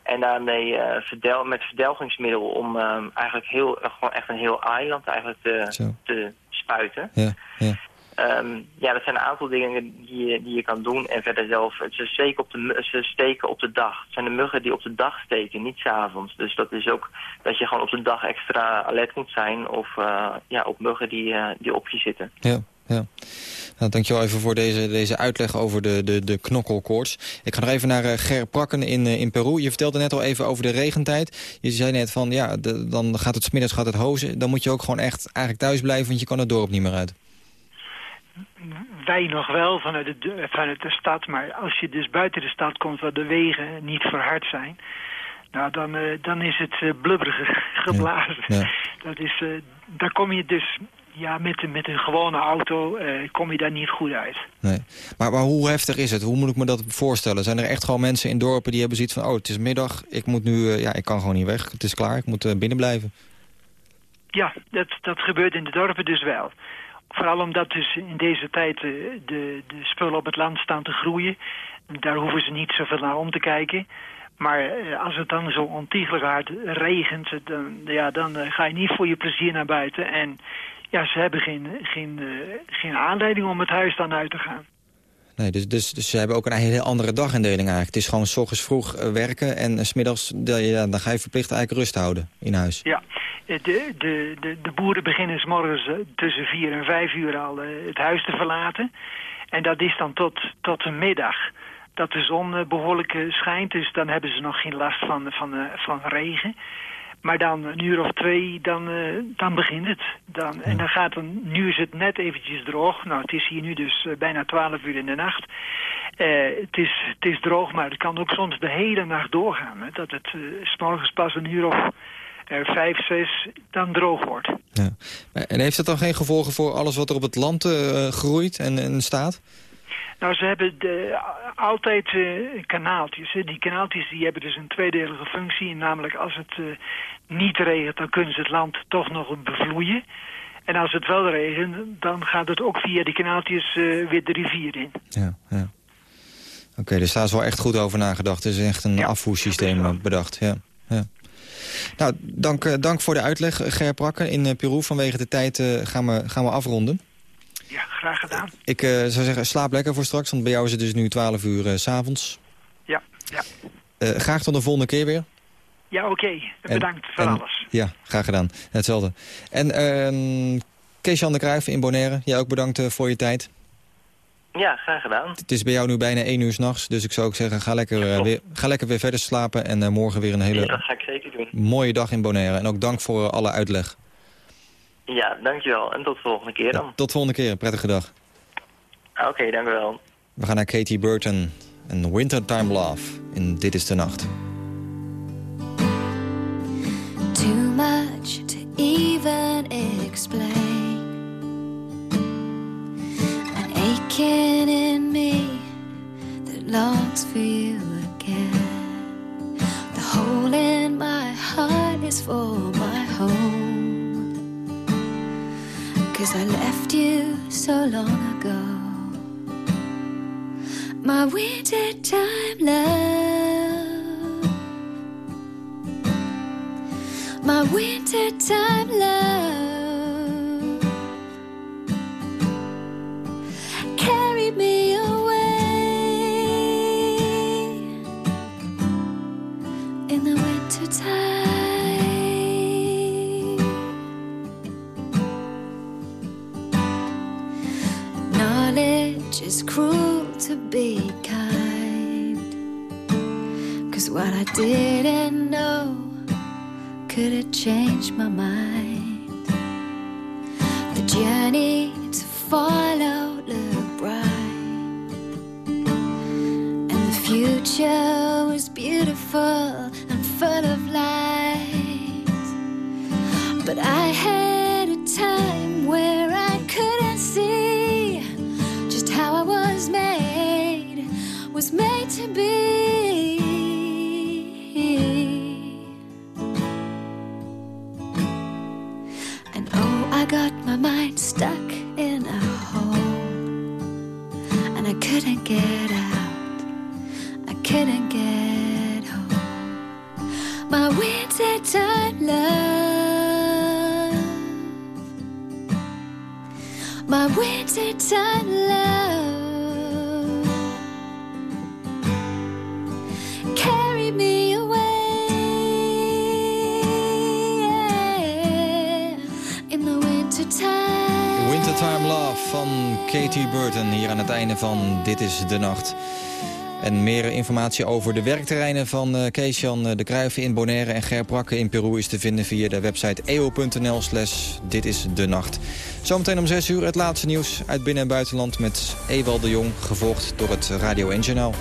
En daarmee eh, verdel, met verdelgingsmiddel om ehm, eigenlijk heel, eh, gewoon echt een heel eiland eigenlijk te,
Zo.
te spuiten.
Ja, ja.
Ehm, ja, dat zijn een aantal dingen die je, die je kan doen. En verder zelf, ze steken op de, ze steken op de dag. Het zijn de muggen die op de dag steken, niet s'avonds. Dus dat is ook dat je gewoon op de dag extra alert moet zijn. Of eh, ja, op muggen die, eh, die op je zitten.
Ja, ja. Nou, dankjewel even voor deze, deze uitleg over de, de, de knokkelkoorts. Ik ga nog even naar eh, Ger Prakken in, eh, in Peru. Je vertelde net al even over de regentijd. Je zei net van, ja, de- dan gaat het smiddags gaat het hozen. Dan moet je ook gewoon echt eigenlijk thuis blijven, want je kan het dorp niet meer uit.
Wij nog wel vanuit de, vanuit de stad, maar als je dus buiten de stad komt waar de wegen niet verhard zijn, Nou, dan, eh, dan is het blubberig geblazen.
Ja.
Dat is, daar kom je dus ja, met, met een gewone auto eh, kom je daar niet goed uit.
Nee. Maar, maar hoe heftig is het? Hoe moet ik me dat voorstellen? Zijn er echt gewoon mensen in dorpen die hebben zoiets van... oh, het is middag, ik moet nu... eh, ja, ik kan gewoon niet weg. Het is klaar, ik moet eh, binnen blijven.
Ja, dat, dat gebeurt in de dorpen dus wel. Vooral omdat dus in deze tijd de, de spullen op het land staan te groeien. Daar hoeven ze niet zoveel naar om te kijken. Maar als het dan zo ontiegelijk hard regent, dan, ja, dan ga je niet voor je plezier naar buiten. En ja, ze hebben geen, geen, eh, geen aanleiding om het huis dan uit te gaan.
Nee, dus, dus, dus ze hebben ook een hele andere dagindeling eigenlijk. Het is gewoon s ochtends vroeg eh, werken en s smiddags ja, dan ga je verplicht eigenlijk rust houden in huis.
Ja, eh, de, de, de, de boeren beginnen s morgens eh, tussen vier en vijf uur al eh, het huis te verlaten. En dat is dan tot, tot een middag dat de zon eh, behoorlijk eh, schijnt. Dus dan hebben ze nog geen last van, van, eh, van regen. Maar dan een uur of twee, dan, eh, dan begint het. Dan, En dan gaat dan, nu is het net eventjes droog. Nou, het is hier nu dus eh, bijna twaalf uur in de nacht. Eh, het, is, het is droog, maar het kan ook soms de hele nacht doorgaan. Hè, dat het s morgens pas een uur of vijf, zes dan droog wordt.
Ja. En heeft dat dan geen gevolgen voor alles wat er op het land groeit en, en staat?
Nou, ze hebben de, altijd eh, kanaaltjes. Hè. Die kanaaltjes die hebben dus een tweedelige functie. Namelijk als het eh, niet regent, dan kunnen ze het land toch nog bevloeien. En als het wel regent, dan gaat het ook via die kanaaltjes eh, weer de rivier in.
Ja, ja. Oké, dus daar is wel echt goed over nagedacht. Er is echt een
Ja,
afvoersysteem bedacht. Ja, ja. Nou, dank, dank voor de uitleg, Ger Prakke. In Peru vanwege de tijd gaan, we, gaan we afronden.
Ja, graag gedaan.
Ik eh, zou zeggen, slaap lekker voor straks, want bij jou is het dus nu 12 uur eh, s s'avonds.
Ja, ja.
Eh, graag tot de volgende keer weer.
Ja, oké. Bedankt voor
en-
alles.
Ja, graag gedaan. Hetzelfde. En ehm Kees-Jan de Cruijff in Bonaire, jij ook bedankt eh, voor je tijd.
Ja, graag gedaan.
Het is bij jou nu bijna 1 uur s'nachts, dus ik zou ook zeggen, ga lekker, eh, weer, ga lekker weer verder slapen. En eh, morgen weer een hele
Ja, dat ga ik zeker doen.
mooie dag in Bonaire. En ook dank voor eh, alle uitleg.
Ja, dankjewel. En tot de volgende keer dan.
Tot de volgende keer, prettige dag.
Oké, dank u wel.
We gaan naar Katie Burton en Wintertime Love in Dit is de Nacht.
Too much to even explain. An aching in me that longs for you again. The hole in my heart is for my home. Cause I left you so long ago. My wintertime love. my wintertime love. Carry me away in the wintertime. Knowledge is cruel to be kind. Cause what I didn't know could have changed my mind. The journey to follow was made to be. And oh, I got my mind stuck in a hole. And I couldn't get out. I couldn't get home. My wintertime love. My wintertime love.
Katie Burton hier aan het einde van Dit is de Nacht. En meer informatie over de werkterreinen van eh Kees-Jan eh, de Kruijven in Bonaire en Ger Prakke in Peru is te vinden via de website eo.nl slash dit is de nacht. Zometeen om 6 uur het laatste nieuws uit binnen- en buitenland met Ewald de Jong, gevolgd door het Radio 1 Journaal.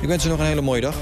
Ik wens u nog een hele mooie dag.